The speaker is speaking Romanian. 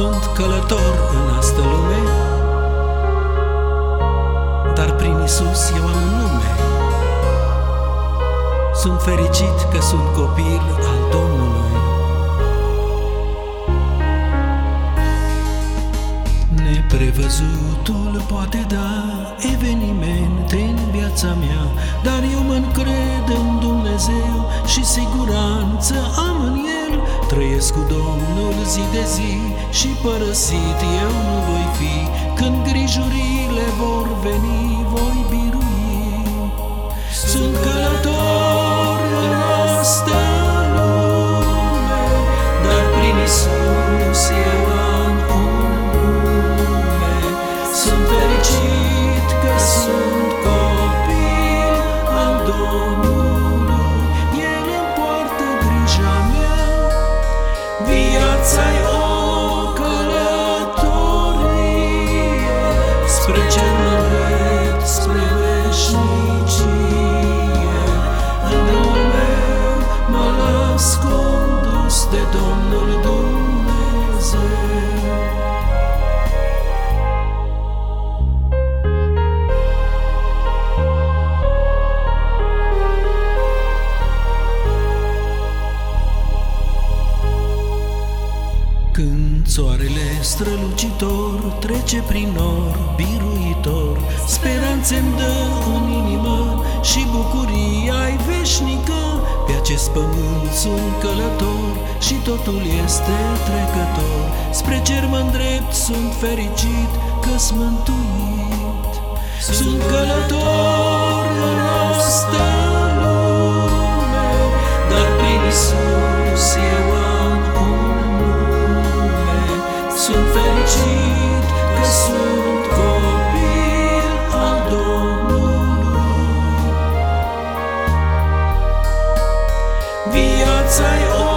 Sunt călător în asta lume Dar prin Isus eu am un nume. Sunt fericit că sunt copil al Domnului. Neprevăzutul poate da evenimente în viața mea Dar eu mă încred în Dumnezeu și siguranță am în El Trăiesc cu Domnul zi de zi și părăsit eu nu voi fi. Când grijurile vor veni, voi birui. Sunt călător de Domnul Dumnezeu Când soarele strălucitor trece prin nor, biruitor, speranțe-mi dă în inimă și bucuria ai veșnică. Pe acest pământ sunt călător și totul este trecător. Spre cer mă îndrept, sunt fericit că-s mântuit. Sunt călător în asta lume, dar prin Isus eu am un nume. Sunt fericit că sunt copil al Domnului. Viața-i o